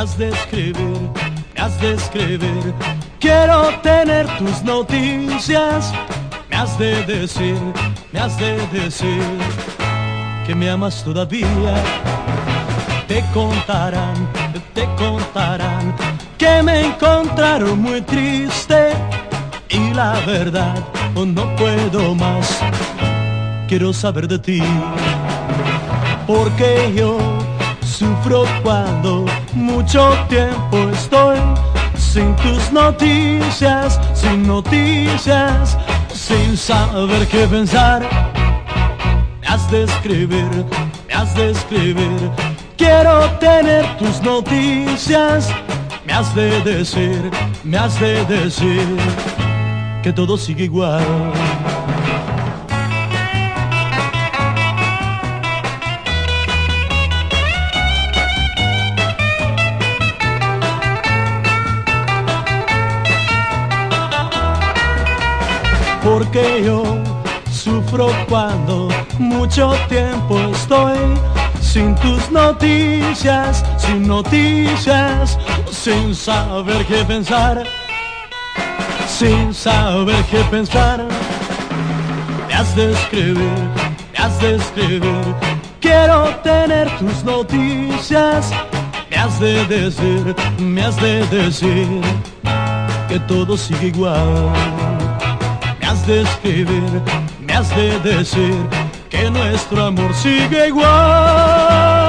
de escribir, me has de escribir. Quiero tener tus noticias, me has de decir, me has de decir que me amas todavía. Te contarán, te contarán que me encontraron muy triste y la verdad oh, no puedo más. Quiero saber de ti, porque yo sufro cuando mucho tiempo estoy sin tus noticias, sin noticias, sin saber qué pensar. Me has de escribir, me has de escribir. Quiero tener tus noticias. Me has de decir, me has de decir que todo sigue igual. Porque yo sufro cuando mucho tiempo estoy sin tus noticias, sin noticias, sin saber qué pensar sin saber qué pensar. Me has de escribir, me has de escribir. Quiero tener tus noticias. Me has de decir, me has de decir que todo sigue igual. Has de escribir, me has de decir que nuestro amor sigue igual.